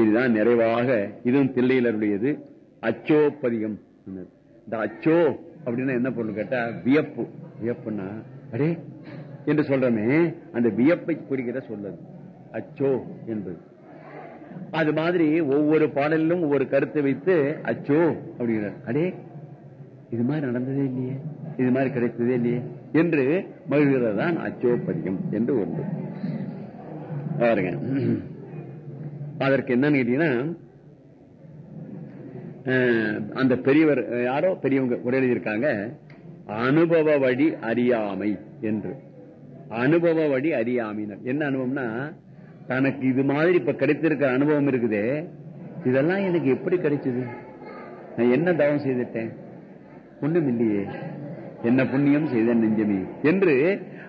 இதுதான் நிறைவாக இதுவும் தில்லையிலருடையது. அச்சோ பதிகம் இந்த அச்சோ அப்படின்னா என்ன பொருள் கேட்டா வியப்பு. வியப்புன்னா அடே என்று சொல்றமே அந்த வியப்பை குறிக்கிற சொல்லது அச்சோ என்பது. அது மாதிரி ஒவ்வொரு பாடலிலும் ஒவ்வொரு கருத்தை வைத்து அச்சோ அப்படிங்கிறார். அடே இது மாதிரி நடந்ததே இல்லையே இது மாதிரி கிடைத்ததே இல்லையே என்று மகிழ்கிறது தான் அச்சோ பதிகம் என்று ஒன்று. பாருங்க. அதற்கு என்னன்னு கேட்டீங்கன்னா அஹ், அந்த பெரியவர் யாரோ? பெரியவங்க உரை எழுதியிருக்காங்க. அனுபவ வழி அறியாமை என்று. அனுபவ வழி அறியாமையினர். என்ன அனுபவம்னா தனக்கு இது மாதிரி இப்ப கிடைத்திருக்கிற அனுபவம் இருக்குதே இதெல்லாம் எனக்கு எப்படி கிடைச்சது? நான் என்ன தவம் செய்துட்டேன்? ஒண்ணும் இல்லையே என்ன புண்ணியம் செய்த நெஞ்சமே. என்று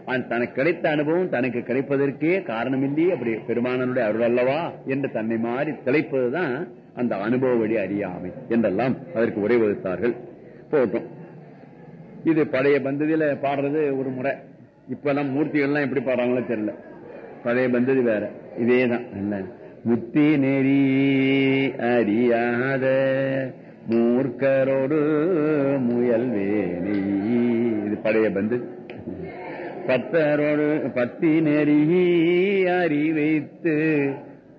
தனக்கு கிடைத்த அனுபவம் தனக்கு கிடைப்பதற்கே காரணம் இல்லையே அப்படி பெருமானனுடைய அருள் அல்லவா என்று தன்னை மாறி திளைப்பதுதான் அந்த அனுபவ வழி அறியாமை என்றெல்லாம் அதற்கு உரை வகுத்தார்கள். போட்டும் இது பழைய பந்ததியில பாடுறது ஒரு முறை. இப்ப எல்லாம் மூர்த்திகள்லாம் எப்படி பாடுறாங்களோ தெரியல. பழைய பந்ததி வேற. இதேதான். முத்தி நெறி அறியாத மூர்க்கரோடு முயல்வேனி. இது பழைய பந்து பத்தரோடு பத்தி நெருகி அறிவைத்து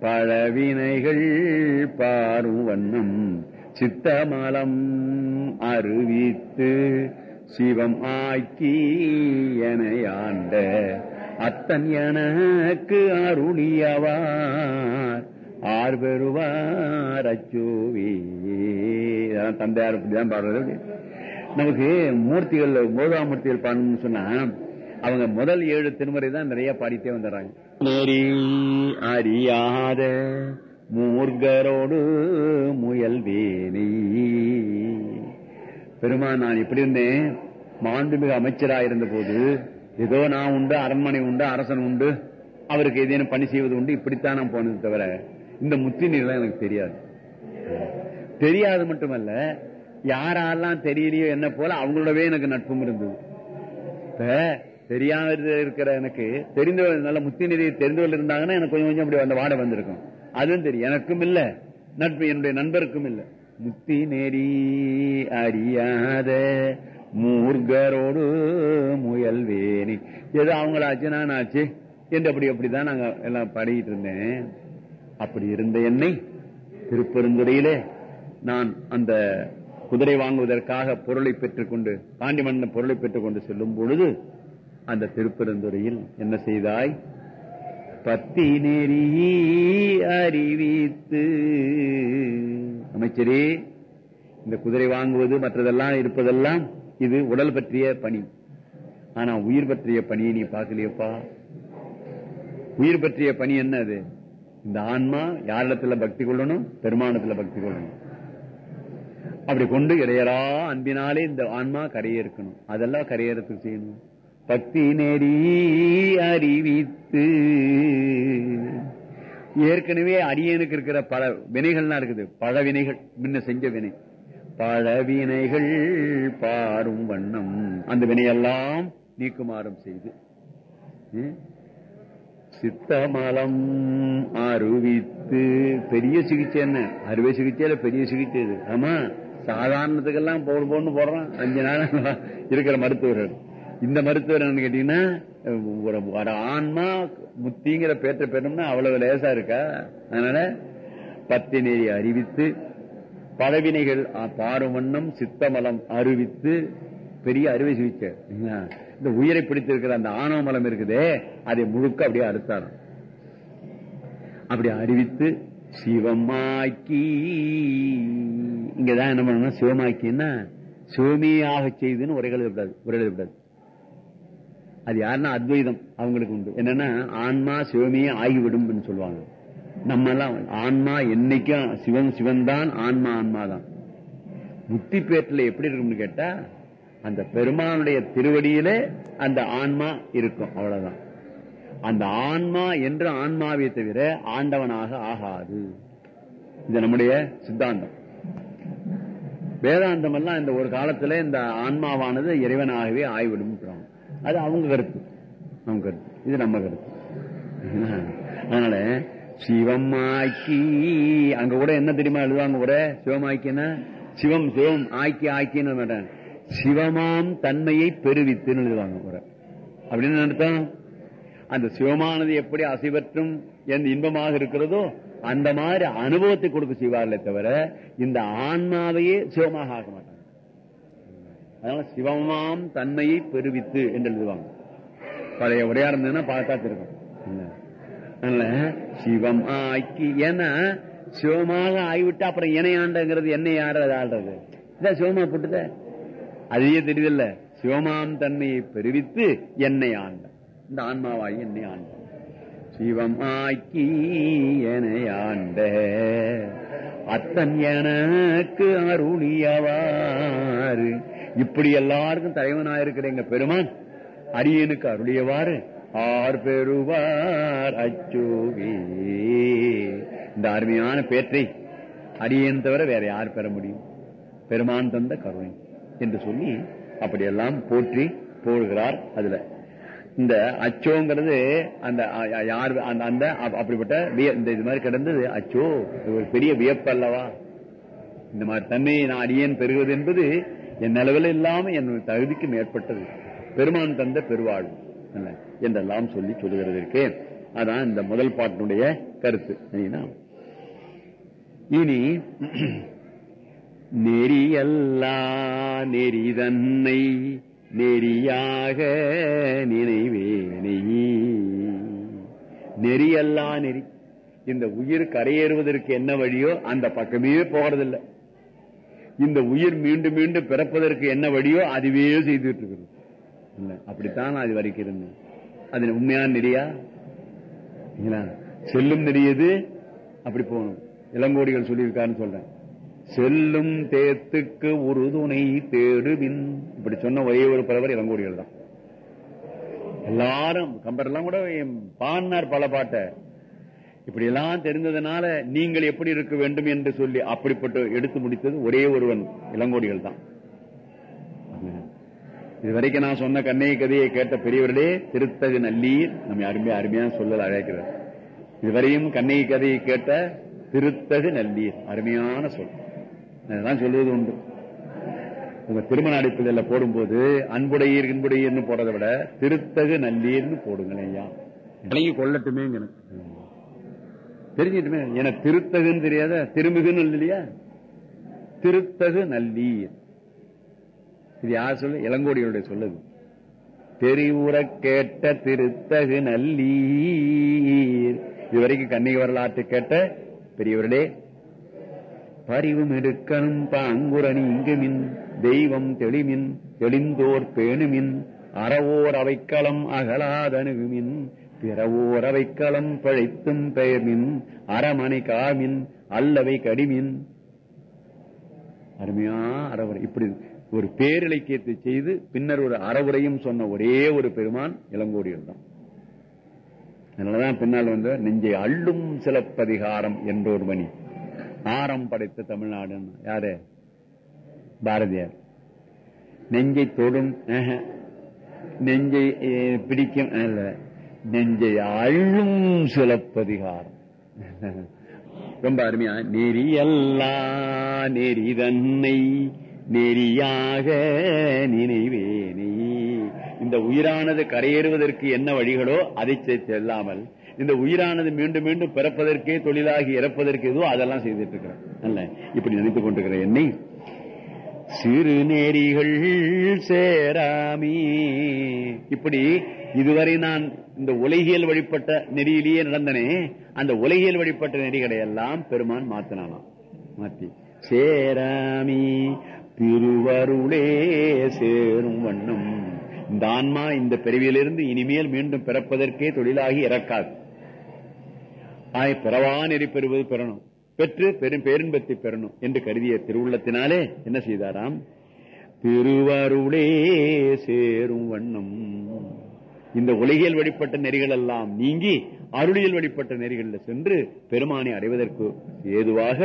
பழவினைகள் பாரும் வண்ணம் சித்தமலம் அறிவித்து சிவம் ஆக்கி எனையாண்ட அத்தன் எனக்கு அருளியவார். ஆர் பெறுவார் அச்சோவே தந்தையார் பாடுறது. நமக்கு மூர்த்திகள் மூதாமூர்த்திகள் பாடணும்னு சொன்னா அவங்க முதல் ஏழு திருமுறை தான் நிறைய பாடிட்டே வந்துடுறாங்க. நெறி அறியாத மூர்கரோடு முயல் வேணி. பெருமான் நான் எப்படி இருந்தேன். மாண்புமிகு அமைச்சராக இருந்த போது ஏதோ நான் உண்டு அரண்மனை உண்டு அரசன் உண்டு அவருக்கு ஏதேனும் பணி செய்வது உண்டு இப்படித்தான் நான் போனது தவிர இந்த முத்தி நீர்லாம் எனக்கு தெரியாது. தெரியாது மட்டுமல்ல யாரெல்லாம் தெரியலையோ என்ன போல அவங்களோடவே எனக்கு நட்பும் இருந்தது. இப்ப தெரியாம இருக்கிற எனக்கு தெரிந்தவர்கள் நல்ல முத்தி நெறி தெரிந்தவர்கள் இருந்தாங்கன்னா எனக்கு கொஞ்சம் கொஞ்சம் அப்படி அந்த வாடை வந்திருக்கும். அதுவும் தெரியும். எனக்கும் இல்ல. நட்பு என்னுடைய நண்பருக்கும் இல்ல. முத்தி நெறி அறியாத மூர்கரோடு முயல் வேணி. ஏதோ அவங்களாச்சு நான் ஆச்சு என்று அப்படி அப்படிதான் நாங்க எல்லாம் பாடிட்டு இருந்தேன். அப்படி இருந்த என்னை திருப்பெருந்துறையிலே நான் அந்த குதிரை வாங்குவதற்காக பொருளை பெற்றுக்கொண்டு பாண்டிமன்னன் பொருளை பெற்றுக்கொண்டு செல்லும் பொழுது அந்த திருப்பெருந்துறையில் என்ன செய்தாய்? பத்தி நெறி அறிவித்து. அமைச்சரே இந்த குதிரை வாங்குவது மற்றதெல்லாம் இருப்பதெல்லாம் இது உடல் பற்றிய பணி. ஆனா உயிர் பற்றிய பணியை நீ பார்க்கலையப்பா. உயிர் பற்றிய பணி என்ன அது? இந்த ஆன்மா யாரிடத்துல பக்தி கொள்ளணும்? பெருமானத்துல பக்தி கொள்ளணும். அப்படி கொண்டு இடையரா அன்பினாலே இந்த ஆன்மா கரையேற்கணும். அதெல்லாம் கரையேறத்துக்கு செய்யணும். பக்தி நெறி அறிவித்து. ஏற்கனவே அடியனுக்கு இருக்கிற பல வினைகள்லாம் இருக்குது. பல வினைகள் முன்ன செஞ்ச வினை. பழவினைகள் பாரும் வண்ணம். அந்த வினையெல்லாம் நீக்குமாறும் செய்து. ம்? சித்தமலம் அருவித்து. பெரிய சிகிச்சை என்ன? அறுவை சிகிச்சையில பெரிய சிகிச்சை இது? ஆமா சாதாரணத்துக்கெல்லாம் போடு போன்னு போடுறான். அஞ்சு நாள் இருக்கிற மருத்துவர்கள் இந்த மருத்துவர் என்னன்னு கேட்டீங்கன்னா ஒரு ஆன்மா முத்திங்கிற பேற்ற பெறணும்னா அவ்வளவு லேசா இருக்கா? அதனால பத்தி நெறி அறிவித்து பழவினைகள் பாரும் வண்ணம் சித்தமலம் அறிவித்து பெரிய அறுவை சிகிச்சை. இந்த உயிரை பிடித்திருக்கிற அந்த ஆணவ மலம் இருக்குதே அதை முழுக்க அப்படியே அறுத்தாராம். அப்படி அறிவித்து சிவமாக்கி இங்கதான் என்ன பண்ணணும் சிவமாக்கின்னா சிவமியாக செய்துன்னு உரைகள் எழுதக்கூடாது உரைகள் எழுதக்கூடாது அது யாருன்னா அத்வைதம் அவங்களுக்கு உண்டு. என்னன்னா ஆன்மா சிவமியே ஆகிவிடும் சொல்லுவாங்க. நம்ம எல்லாம் ஆன்மா என்னைக்கும் சிவன் சிவன் தான் ஆன்மா ஆன்மா தான் முத்தி பேட்டில் எப்படி இருக்கும்னு கேட்டா அந்த பெருமானுடைய திருவடியிலே அந்த ஆன்மா இருக்கும் அவ்வளவுதான். அந்த ஆன்மா என்று ஆன்மாவை தவிர ஆண்டவனாக ஆகாது. இது நம்முடைய சித்தாந்தம். வேதாந்தம் எல்லாம் இந்த ஒரு காலத்துல இந்த ஆன்மாவானது இறைவனாகவே ஆய்விடும் அது அவங்க கருத்து. அவங்க கருத்து. இது நம்ம கருத்து. அதனால சிவமாக்கி அங்க கூட என்ன தெரியுமா எழுதுவாங்க கூட சிவமாக்கினா சிவம் சிவம் ஆக்கி ஆக்கின்னு மாட்டேன் சிவமாம் தன்மையை பெருவித்துன்னு எழுதுவாங்க கூட அப்படின்னு அர்த்தம்? அந்த சிவமானது எப்படி அசைவற்றும் எந்த இன்பமாக இருக்கிறதோ அந்த மாதிரி அனுபவத்தை கொடுக்க செய்வார்களே தவிர இந்த ஆன்மாவையே சிவமாக ஆக மாட்டாங்க. அதனால சிவமாம் தன்மையை பெருவித்து என்று எழுதுவாங்க. பழைய உரையா இருந்ததுன்னா பார்த்தா தெரியும் அதனால சிவம் ஆக்கி ஏன்னா சிவமாக ஆகிவிட்டு அப்புறம் இணையாண்டங்கிறது என்ன யாரு அது ஆடுறது இதான் சிவமா போட்டுத அதையே தெரியுதில்ல. சிவமாம் தன்மையை பெருவித்து என்னை ஆண்ட. இந்த ஆன்மாவாகி என்னை ஆண்ட. சிவம் ஆக்கி என்னை ஆண்ட. அத்தன் எனக்கு அருளியவாறு இப்படி எல்லாருக்கும் தலைவனாயிருக்கிற எங்க பெருமான். அடியனுக்கு அருளியவாறு ஆர் பெறுவார் அச்சோவி இந்த அருமையான பேற்றை அடியேன் தவிர வேற யார் பெற முடியும்? பெருமான் தந்த கருணை என்று சொல்லி அப்படியெல்லாம் போற்றி போடுகிறார் அதுல. இந்த அச்சோங்கிறது அந்த யார் அந்த அந்த அப்படிப்பட்ட இந்த இது மாதிரி கிடந்தது அச்சோ ஒரு பெரிய வியப்பு அல்லவா இந்த மாதிரி தன்னை நான் அடியேன் பெறுவது என்பது என் நிலவில் இல்லாம என் தகுதிக்கு மேற்பட்டது. பெருமான் தந்த பெருவாழ்வு. என்றெல்லாம் சொல்லி சொல்லுகிறது இருக்கேன் அதான் இந்த முதல் பாட்டினுடைய கருத்து. இனி நெறியல்லா நெறிதன்னை நெறியாக நினைவேனை. நெறியல்லா நெறி. இந்த உயிர் கரையேறுவதற்கு என்ன வழியோ அந்த பக்கமே போறதில்லை. இந்த உயிர் மீண்டும் மீண்டும் பிறப்பதற்கு என்ன வழியோ அதுவே செய்துட்டு இருக்கிறது அப்படித்தான் அது வரைக்கும் இருந்தேன் அது உண்மையான நெறியா? செல்லும் நெறியது அப்படி போகணும். இளங்கோடிகள் சொல்லியிருக்காருன்னு சொல்றேன். செல்லும் தேத்துக்கு உறுதுணை தேடுவின். இப்படி சொன்ன ஒரே ஒரு பலவர் இளங்கோடிகள் தான். எல்லாரும் கம்பரெல்லாம் கூட பாடினார் பல பாட்டை. இப்படி எல்லாம் தெரிந்ததுனால நீங்கள் எப்படி இருக்க வேண்டும் என்று சொல்லி அப்படிப்பட்ட எடுத்து முடித்தது ஒரே ஒருவன் இளங்கோடிகள் தான். இதுவரைக்கும் நான் சொன்ன கண்ணை கதையை கேட்ட பெரியவர்களே திருத்தகு நல்லீர் நம்ம அருமையா அருமையான சொல்லல் அழைக்கிறார். இதுவரையும் கண்ணை கதையை கேட்ட திருத்தகு நல்லீர் அருமையான சொல். தான் சொல்லுவது உண்டு. உங்க திருமண அடிப்பதில் போடும்போது அன்புடையீர் இன்புடையீர்னு போறதை விட திருத்தகு நல்லீர்னு போடுங்களேன் ஐயா. கொள்ளட்டுமே தெரிஞ்சிட்டுமே என திருத்தகுன்னு தெரியாத திருமிகுன்னு இல்லையா? திருத்தகு நல்லீர். இது யார் சொல்லு? இளங்கோடிகளுடைய சொல்லுது. தெரிவுற கேட்ட திருத்தகு நல்லீர். இதுவரைக்கும் கன்னிக வரலாற்று கேட்ட பெரியவர்களே பரிவும் எடுக்கணும் பாங்குரணி இங்குமின் தெய்வம் தெளிமின் தெளிந்தோர் பேணுமின் அறவோர் அவைக்களம் அகலாதனுகுமின் பிறவோர் களம் பழைத்தும் பெயர்மின் அறமனை காமின் அல்லவை கடிமின். அருமையா அறவுரை. இப்படி ஒரு பேரிலக்கியத்தை செய்து பின்னர் ஒரு அறவுரையும் சொன்ன ஒரே ஒரு பெருமான் இளங்கோடியில் தான். அதனாலதான் பின்னால் வந்து நெஞ்சை அள்ளும் சிலப்பதிகாரம் என்றோர் மணி ஆரம் படைத்த தமிழ்நாடு யாரு? பாரதியார். நெஞ்சை தொடும் நெஞ்சை பிடிக்கும் அல்ல. நெஞ்சை அள்ளும் சிலப்பதிகாரம் ரொம்ப அருமையா நெறியல்லா நெறி தன்னை நெறியாக நினைவேனே. இந்த உயிரானது கரையேறுவதற்கு என்ன வழிகளோ அதை செல்லாமல் இந்த உயிரானது மீண்டும் மீண்டும் பிறப்பதற்கே தொழிலாகி இறப்பதற்கு எதுவோ அதெல்லாம் செய்துட்டு இருக்கிறேன் இப்படி நினைத்துக் கொண்டிருக்கிற என்னை சிறு நெறிகள் சேராமி. இப்படி இதுவரை நான் இந்த உலகியல் வழிபட்ட நெறியிலேயே நடந்தனே அந்த உலகியல் வழிபட்ட நெறிகளை எல்லாம் பெருமான் மாத்தினானாம். மாத்தி சேராமி திருவருளே சேரும் வண்ணம். இந்த ஆன்மா இந்த பிறவியிலிருந்து இனிமேல் மீண்டும் பிறப்பதற்கே தொழிலாகி இறக்காது. ஆய் பிறவா நெறி பெறுவது பெறணும். பெற்று பெரும் பேரின்பத்தை பெறணும் என்று கருதிய திருவுள்ளத்தினாலே என்ன செய்தாராம்? திருவருளே சேரும் வண்ணம். இந்த உலகியல் வழிபட்ட நெறிகள் எல்லாம் நீங்கி அருளியல் வழிபட்ட நெறிகளில் சென்று பெருமானை அடைவதற்கு ஏதுவாக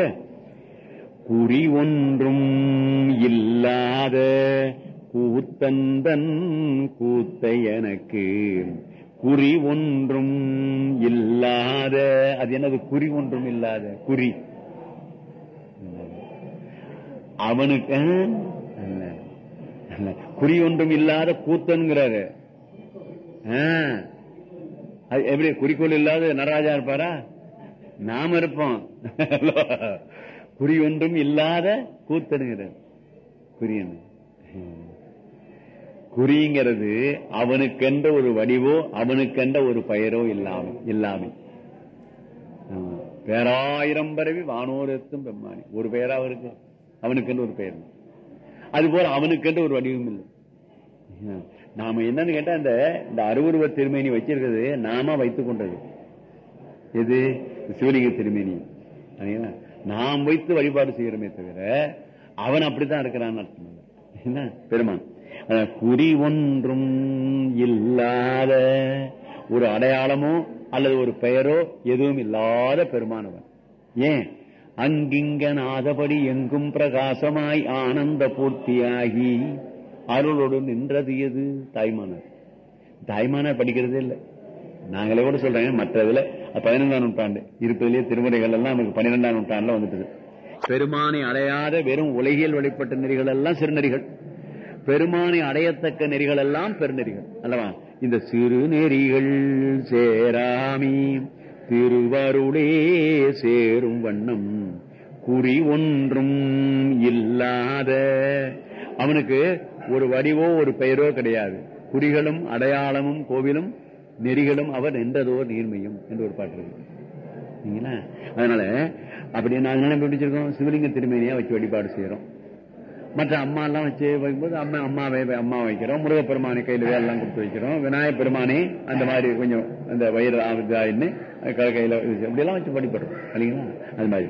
குறி ஒன்றும் இல்லாத கூத்தந்தன் கூத்த எனக்கு குறி ஒன்றும் இல்லாத அது என்னது? குறி ஒன்றும் இல்லாத குறி. அவனுக்கு குறி ஒன்றும் இல்லாத கூத்தன்கிறாரு. அது எப்படி குறிக்கோள் இல்லாத நடராஜா இருப்பாரா? நாம இருப்போம். குறி ஒன்றும் இல்லாத கூத்தனுங்கிறார் குறியன்னு குறிங்கிறது அவனுக்கென்ற ஒரு வடிவோ அவனுக்கென்ற ஒரு பெயரோ இல்லாம இல்லாமல் பேராயிரம் பரவி வானோரத்தும் பெம்மானி. ஒரு பெயரா அவருக்கு? அவனுக்கென்று ஒரு பெயர். அதுபோல அவனுக்கென்று ஒரு வடிவம் இல்லை. நாம என்னன்னு கேட்டா இந்த இந்த அருவுருவ திருமேனி வச்சிருக்கிறது நாம வைத்துக் கொண்டது. எது? சிவலிங்க திருமேனி. நாம் வைத்து வழிபாடு செய்கிறோமே தவிர அவன் அப்படித்தான் இருக்கிறான்னு அர்த்தம். என்ன? பெருமான். குறி ஒன்றும் இல்லாத ஒரு அடையாளமோ அல்லது ஒரு பெயரோ எதுவும் இல்லாத பெருமானவன். ஏன்? அங்கிங்க நாதபடி எங்கும் பிரகாசமாய் ஆனந்த பூர்த்தியாகி அருளோடு நின்றது எது? தாய்மானார் தாய்மானார் படிக்கிறதே இல்லை. நாங்களே கூட சொல்றேன் மற்றதுல பதினெண்டாம் நூற்றாண்டு. இருப்பதிலேயே திருமுறைகள் எல்லாம் நமக்கு பன்னிரெண்டாம் நூற்றாண்டுல வந்துட்டு பெருமானை அடையாத வெறும் உலகியல் வழிபட்ட நெறிகள் எல்லாம் சிறுநெறிகள். பெருமானை அடையத்தக்க நெறிகள் எல்லாம் பெருநெறிகள் அல்லவா? இந்த சிறு நெறிகள் சேராமி திருவருளே சேரும் வண்ணம் குறி ஒன்றும் இல்லாத. அவனுக்கு ஒரு வடிவோ ஒரு பெயரோ கிடையாது. குறிகளும் அடையாளமும் கோவிலும் நெறிகளும் அவர் நின்றதோர் நீர்மையும் என்று ஒரு பாட்டு இருக்கு. சரிங்களா? அதனால அப்படி நாங்க என்ன பிடிச்சிருக்கோம் சிவலிங்க திருமேனியா வச்சு வழிபாடு செய்யறோம். மற்ற அம்மா எல்லாம் வச்சு வைக்கும்போது அம்மா அம்மாவை அம்மா வைக்கிறோம். முருகப்பெருமானை கையில வேலைலாம் கொடுத்து வைக்கிறோம். விநாயகப் பெருமானே அந்த மாதிரி கொஞ்சம் அந்த வயிறு ஆகுதாயின்னு கையில அப்படியெல்லாம் வச்சு படிப்படுறோம் இல்லைங்களா? அது மாதிரி.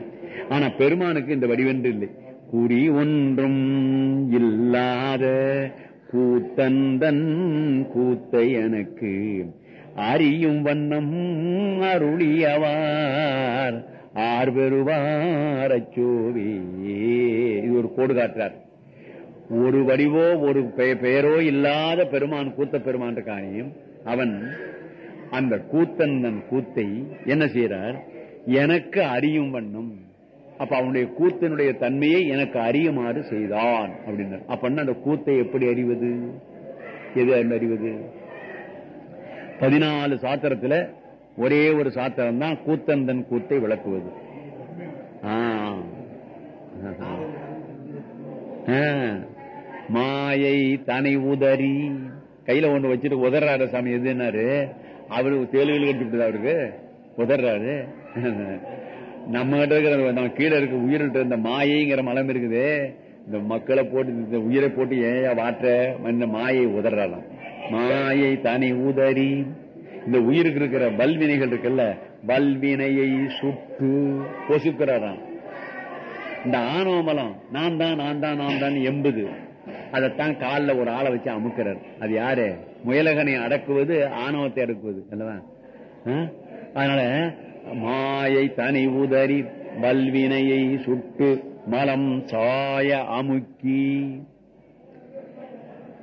ஆனா பெருமானுக்கு இந்த வடிவென்று இல்லை. குறி ஒன்றும் இல்லாத கூத்தந்தன் கூத்தை எனக்கு அறியும் வண்ணம் அருளியவார். ஆர்வெருவாரச்சோவே இது ஒரு கோடு காட்டுறார். ஒரு வடிவோ ஒரு பெ- பெயரோ இல்லாத பெருமான் கூத்த பெருமான் இருக்கானே அவன் அந்த கூத்தன் கூத்தை என்ன செய்யறார் எனக்கு அறியும் வண்ணம். அப்ப அவனுடைய கூத்தனுடைய தன்மையை எனக்கு அறியுமாறு செய்தான் அப்படின்னார். அப்பன்னா அந்த கூத்தை எப்படி அறிவது? எது அறிவது? பதினாலு சாத்திரத்துல ஒரே ஒரு சாத்திரம் தான் கூத்தந்தன் கூத்தை விளக்குவது. ஆ. மாயை தனை உதறி. கையில ஒண்ணு வச்சுட்டு உதறாரு சாமி எதுனாரு அவரு தேலுகள் கட்டிவிட்டது அவருக்கு? உதறாரு. நம்ம கிட்ட இருக்கிற நம்ம கீழே இருக்க உயிரிட்ட இந்த மாயைங்கிற மலம் இருக்குது. இந்த மக்களை போட்டு இந்த உயிரை போட்டு ஏன் வாற்ற இந்த மாயை உதறாராம். மாயை தனி உதறி. இந்த உயிருக்கு இருக்கிற வல்வினைகள் இருக்குல்ல வல்வினையை சுட்டு பொசுக்கிறாராம். இந்த ஆணவ மலம் நான் தான் நான் தான் நான் தான் எம்புது அதைத்தான் காலில் ஒரு ஆளை வச்சு அமுக்கிறார். அது யாரு? முயலகனை அடக்குவது ஆணவத்தை அடக்குவது அல்லவா? அதனால மாயை தனி உதறி வல்வினையை சுட்டு மலம் சாய அமுக்கி.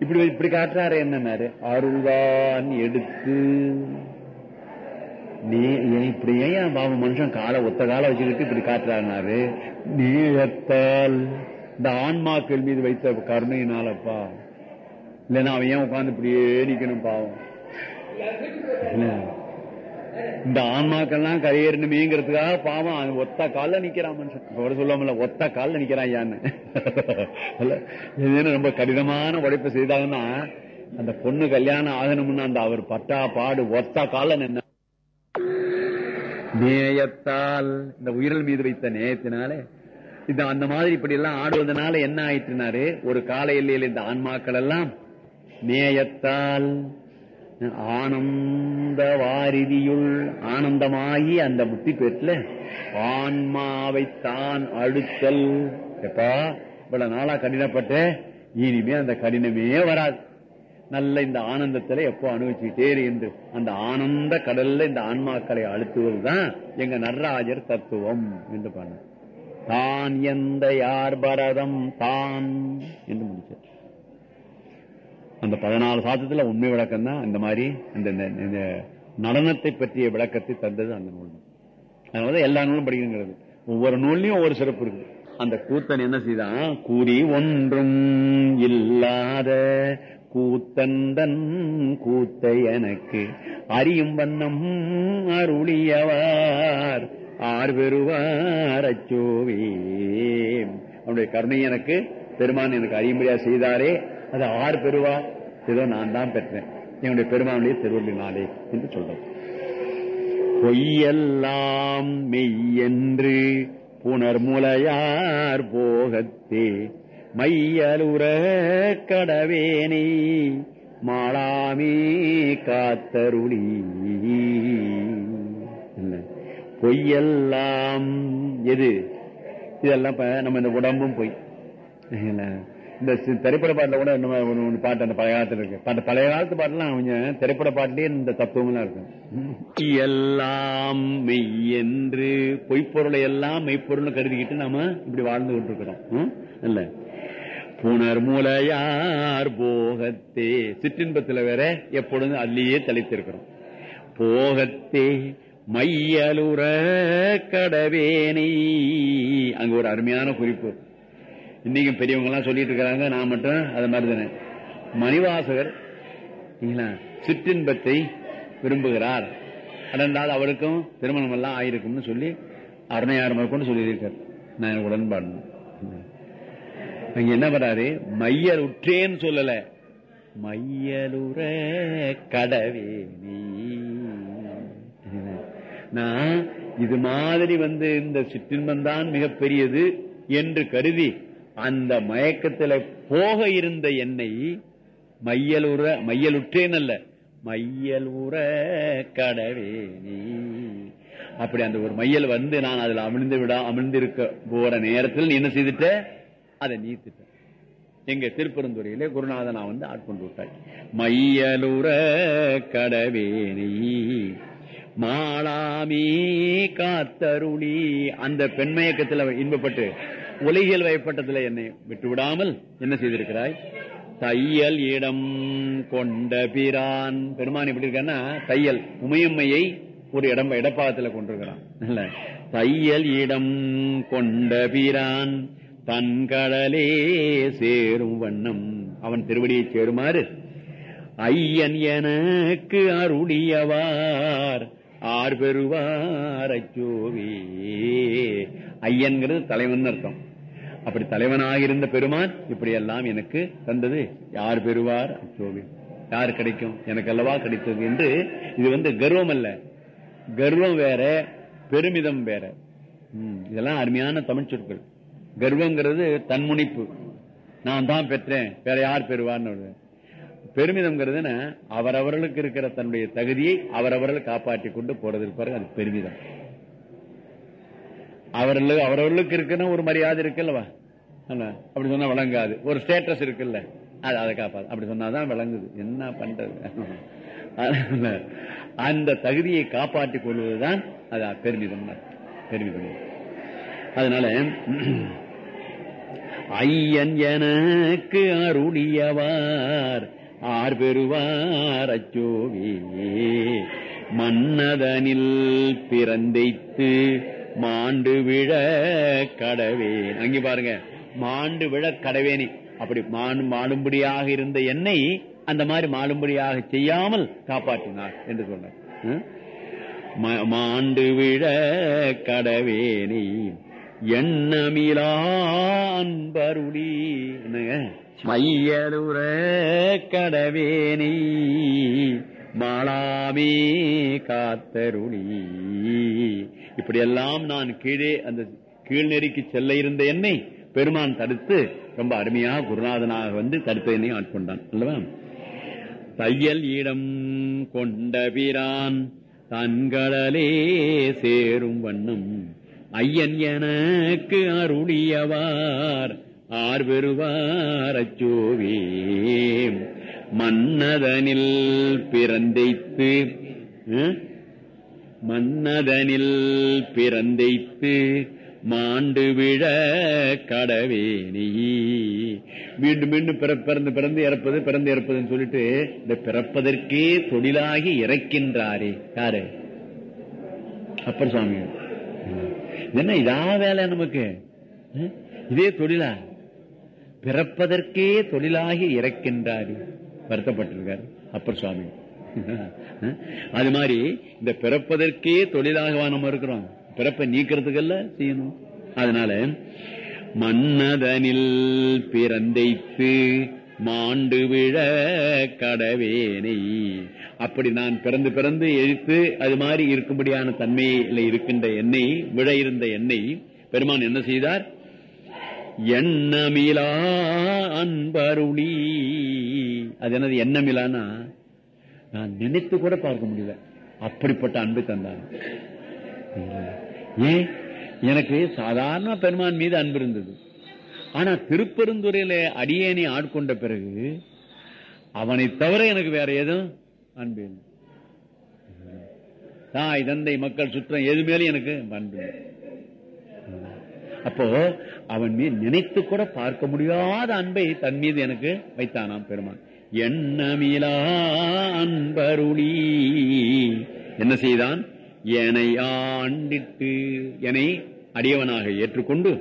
இப்படி இப்படி காட்டுறாரு என்னன்னாரு? அருள்தான் எடுத்து. நீ ஏன் இப்படி ஏன் பாபு மனுஷன் காலை ஒத்த காலை வச்சுக்கிட்டு இப்படி காட்டுறாரு நேயத்தால் இந்த ஆன்மாக்கள் மீது வைத்த கருணையினாலப்பா. இல்லைன்னா அவன் ஏன் உட்கார்ந்து இப்படியே நிக்கணும் பாவம். இந்த ஆன்மாக்கள்லாம் கரையேறணுமேங்கிறதுக்காக பாவம் அவன் ஒத்த கால்ல நிக்கிறான் மனுஷன். கூட சொல்லாமல ஒத்த கால்ல நிக்கிறான் யான்னு. இல்ல, ரொம்ப கடினமான உழைப்பு செய்தாங்கன்னா அந்த பொண்ணு கல்யாணம் ஆகணும்னு அந்த அவர் பட்டா பாடு ஒத்த கால்ல நின்ன. நேயத்தால் இந்த உயிரல் மீது வைத்த நேயத்தினாலே இது அந்த மாதிரி இப்படி எல்லாம் ஆடுவதனால என்ன ஆயிட்டுனாரு? ஒரு கால எல்லையில் இந்த ஆன்மாக்கள் எல்லாம் நேயத்தால் ஆனந்த வாரிதியுள் ஆனந்தமாகி அந்த முத்தி பெற்றுல ஆன்மாவை தான் அழுத்தல். எப்பா இவ்வளவு நாளா கடினப்பட்ட இனிமே அந்த கடினமே வராது. நல்ல இந்த ஆனந்தத்துல எப்போ அனுபவிச்சுட்டே என்று அந்த ஆனந்த கடல்ல இந்த ஆன்மாக்களை அழுத்துவது தான் எங்க நடராஜர் தத்துவம் என்று பண்ண தான் எந்த யார் பரதம் தான் என்று முடிச்சார். அந்த பதினாலு சாத்தத்துல உண்மை விளக்கம் தான் இந்த மாதிரி இந்த இந்த- நடனத்தை பற்றிய விளக்கத்தை தந்தது அந்த நூல். அதனால எல்லா நூலும் படிக்கணுங்கிறது. ஒவ்வொரு நூல்லையும் ஒவ்வொரு சிறப்பு இருக்கு அந்த கூத்தன் என்ன செய்தான்? கூறி ஒன்றும் இல்லாத கூத்தந்தன் கூத்தை எனக்கு அறியும் வண்ணம் அருளியவார். ஆர் பெறுவாரச்சோவே அவனுடைய கருணை எனக்கு பெருமான் எனக்கு அறியும்படியா செய்தாரே அது ஆர் பெறுவா ஏதோ நான் தான் பெற்றேன். என்னுடைய பெருமானுடைய திருவள்ளினாலே என்று சொல்றேன் பொய்யெல்லாம் மெய்யென்று புனர்முலையார் போகத்தே மையலுற கடவேனை மாளாமே காத்தருளி பொய்யெல்லாம். எது? இதெல்லாம் நம்ம இந்த உடம்பும் பொய். இந்த சி- திரைப்பட பாட்டுல கூட நம்ம பாட்டு அந்த பழைய காலத்துல இருக்கு. பாட்டு பழைய காலத்து பாட்டுலாம் கொஞ்சம் திரைப்பட பாட்டுலயே இந்த தத்துவம்லாம் இருக்கும். எல்லாம் மெய் என்று பொய்ப்பொருளை எல்லாம் மெய்ப்பொருள் கருதிக்கிட்டு நாம இப்படி வாழ்ந்து கொண்டிருக்கிறோம். ம்? இல்ல. புனர் மூலையார் போகத்தே சிற்றின்பத்துல வேற எப்பொழுதும் அதுலயே தலைத்திருக்கிறோம். போகத்தே மையலுற கடவேனை. அங்க ஒரு அருமையான குறிப்பு. இன்னைக்கும் பெரியவங்க எல்லாம் சொல்லிட்டு இருக்காங்க நான் மட்டும் அது மாதிரி தானே. மணிவாசகர் சரிங்களா, சிற்றின்பத்தை விரும்புகிறார். அதனால் அவருக்கும் திருமணம் எல்லாம் ஆயிருக்கும்னு சொல்லி அருணையார் கொண்டு சொல்லியிருக்கார். நான் எனக்கு உடன்பாடு. அங்க என்ன பண்றாரு? மையல் உற்றேன்னு சொல்லல. மையலுற கடவேணி நான் இது மாதிரி வந்து இந்த சிற்றின்பம் தான் மிகப்பெரியது என்று கருதி அந்த மயக்கத்துல போக இருந்த என்னை மையலுற மையலுற்றேன் அல்ல. மையலுற கடவேணி அப்படி அந்த ஒரு மையல் வந்து நான் அதுல அமிழ்ந்து விடா அமிழ்ந்திருக்க போற நேரத்தில் நீ என்ன செய்துட்ட? அதை நீத்துட்ட. எங்க திருப்பெருந்துறையிலே குருநாதனா வந்து ஆட்கொண்டு விட்டாய். மையலுற கடவேணி மாளாமீ காத்தருளி. அந்த பெண்மயக்கத்தில் இன்பப்பட்டு உலகியல் வயப்பட்டத்துல என்னை விட்டு விடாமல் என்ன செய்திருக்கிறாய்? தையல் இடம் கொண்ட பிரான். பெருமான் எப்படி இருக்கான்னா தையல் உமையம்மையை ஒரு இடம் இடப்பாகத்துல கொண்டிருக்கிறான். இல்ல தையல் இடம் கொண்ட பிரான். தன்கடலே சேரும் வண்ணம். அவன் திருவடியை சேருமாறு. ஐயன் எனக்கு அருளியவார். ஆர் பெறுவாரச்சோவி ஐயன்கிறது தலைவன் அர்த்தம். அப்படி தலைவனாக இருந்த பெருமான் இப்படி எல்லாம் எனக்கு தந்தது. யார் பெறுவார் அச்சோவி யார் கிடைக்கும்? எனக்கு அல்லவா கிடைத்தது என்று இது வந்து கர்வம் அல்ல. கர்வம் வேற பெருமிதம் வேற. ம், இதெல்லாம் அருமையான தமிழ் சொற்கள். கர்வங்கிறது தன்முனைப்பு. நான் தான் பெற்றேன் வேற யார் பெறுவார்னு. வருது. அவரவர்களுக்கு இருக்கிற தன்னுடைய தகுதியை அவரவர்கள் காப்பாற்றி கொண்டு போறது பாருங்க அது பெருமிதம். அவர்களுக்கு அவரவர்களுக்கு இருக்கிற ஒரு மரியாதை இருக்குல்லவா? அப்படி சொன்னா விளங்காது. ஒரு ஸ்டேட்டஸ் இருக்குல்ல அது அதை காப்பாது அப்படி சொன்னாதான் விளங்குது. என்ன பண்றது? அந்த தகுதியை காப்பாற்றிக் கொள்வதுதான் அது பெருமிதம். பெருமிதம். அதனால ஐயன் எனக்கு அருளியவார். ஆர் பெறுவார் அச்சோவே மன்னதனில் பிறந்தைத்து மாண்டு விழ கடவேன். அங்கே பாருங்க மாண்டு விழ கடவேனி. அப்படி மாண்டு மாடும்படியாக இருந்த என்னை அந்த மாதிரி மாடும்படியாக செய்யாமல் காப்பாற்றினார் என்று சொன்னார். ம்? மாண்டு விழ கடவேனி. எண்ணமிலான் பருளி மையலுற கடவேனி மாளாமே காத்தருளி. இப்படியெல்லாம் நான் கீழே அந்த கீழ்நெறிக்கு செல்ல இருந்த என்னை பெருமான் தடுத்து ரொம்ப அருமையாக குருநாதனாக வந்து தடுத்து என்னை ஆட்கொண்டான். அல்லவா? தையல் இடம் கொண்ட பிரான் தன்கடலே சேரும் வண்ணம் ஐயன் எனக்கு அருளியவார். ஆர் பெறுவார் அச்சோவே மன்னதனில் பிறந்தைத்து மன்னதனில் பிறந்தைத்து மாண்டு விழ கடவேனி மீண்டும் மீண்டும் பிறந்து பிறந்து இறப்பது பிறந்து இறப்பதுன்னு சொல்லிட்டு இந்த பிறப்பதற்கே தொழிலாகி இறக்கின்றாரே. யாரு? அப்பர் சுவாமி என்ன இதா வேலை நமக்கு? இதே தொழிலா? பிறப்பதற்கே தொழிலாகி இறக்கின்றாரு. வருத்தப்பட்டிருக்காரு. அப்பர் சுவாமி. அது மாதிரி இந்த பிறப்பதற்கே தொழிலாகவா நம்ம இருக்கிறோம். பிறப்பை நீக்கிறதுக்கல்ல செய்யணும். அதனால மன்னதனில் பிறந்தைத்து மாண்டு விழ கடவேனை. அப்படி நான் பிறந்து பிறந்து எழுத்து அது மாதிரி இருக்கும்படியான தன்மையில இருக்கின்ற எண்ணெய் விழ இருந்த எண்ணெய் பெருமான் என்ன செய்தார்? எண்ணமிலா அன்பருளி. அது என்னது எண்ணமிலானா? நான் நினைத்து கூட பார்க்க முடியல. அப்படிப்பட்ட அன்பு தந்தான். ஏன்? எனக்கு சாதாரண பெருமான் மீது அன்பு இருந்தது. ஆனா திருப்பெருந்துறையில அடியேனை ஆட்கொண்ட பிறகு அவனை தவிர எனக்கு வேற எதுவும் அன்பு தாய் தந்தை மக்கள் சுற்றம் எது மேலும் எனக்கு அன்பு அப்போ அவன் மீது நினைத்து கூட பார்க்க முடியாத அன்பை தன் மீது எனக்கு வைத்தானாம் பெருமான். எண்ணமிலா அன்பருளி? என்ன செய்தான்? என்னை ஆண்டிட்டு என்னை அடியவனாக ஏற்றுக்கொண்டு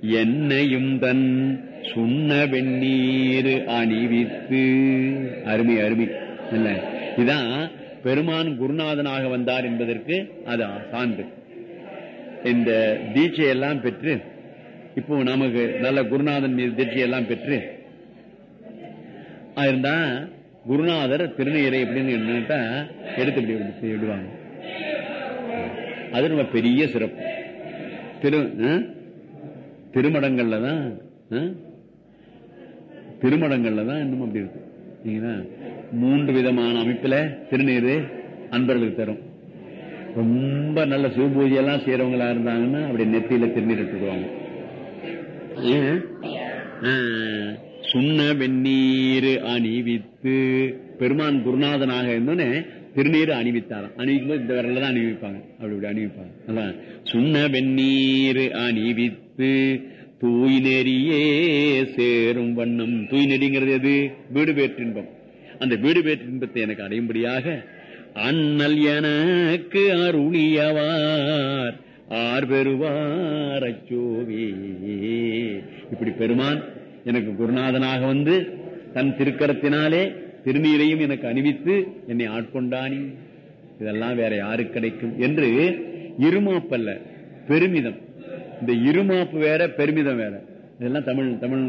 என்னையும் தன் சுண்ண வெந்நீர் அணிவித்து. அருமை அருமை. இல்ல. இதான் பெருமான் குருநாதனாக வந்தார் என்பதற்கு அது சான்று. இந்த தீட்சையெல்லாம் பெற்று இப்போ நமக்கு நல்ல குருநாதன் மீது தீட்சையெல்லாம் பெற்று இருந்தா குருநாதர் திருநீரை எப்படின்னு என்னட்டா எடுத்து விடுவாங்க அது நம்ம பெரிய சிறப்பு. திரு ஆ? திருமடங்கள்ல தான் திருமடங்கள்ல தான் இன்னும் அப்படி இருக்கு. சரிங்களா? மூன்று விதமான அமைப்புல திருநீர் அன்பர்களுக்கு தரும். ரொம்ப நல்ல சிவபூஜை எல்லாம் செய்யறவங்களா இருந்தாங்கன்னா அப்படி நெத்தியில திருநீர் எடுத்துக்குவாங்க. சுண்ண வெந்நீர் அணிவித்து பெருமான் குருநாதனாக இருந்தோன்னே திருநீர் அணிவித்தாராம். அணிவிக்கும் போது இந்த விரல்ல தான் அணிவிப்பாங்க. அப்படி இப்படி அணிவிப்பாங்க. அதான். சுண்ண வெந்நீர் அணிவித்து தூய் நெறியே சேரும் வண்ணம். தூய் நெறிங்கிறது எது? வீடு பேற்றின்பம் அந்த வீடு பேற்றின்பத்தை எனக்கு அடையும்படியாக அண்ணல் எனக்கு அருளியவார். ஆர் பெறுவார் அச்சோவே. இப்படி பெருமான் எனக்கு குருநாதனாக வந்து தன் திருக்கரத்தினாலே திருநீரையும் எனக்கு அணிவித்து என்னை ஆட்கொண்டானி. இதெல்லாம் வேற யாரு கிடைக்கும்? என்று இருமாப்பல்ல பெருமிதம். இந்த இருமாப்பு வேற பெருமிதம் வேற. இதெல்லாம் தமிழ் தமிழ்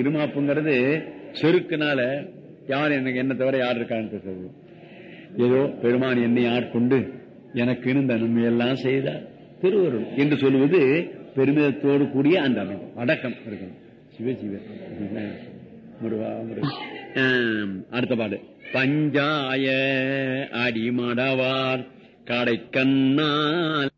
இருமாப்புங்கிறது செருக்குனால யார் எனக்கு என்ன தவிர யார் இருக்கான்னு பேசுறது ஏதோ பெருமான் என்னை ஆட்கொண்டு எனக்கு இந்த நன்மையெல்லாம் செய்தார் திருவருள் என்று சொல்லுவது பெருமிதத்தோடு கூடிய அந்த அமைப்பு. அடக்கம் இருக்கணும் சிவ சிவ. முருகா முருகா. அடுத்த பாடு. பஞ்சாய அடிமடவார் கடைக்கண்ணால்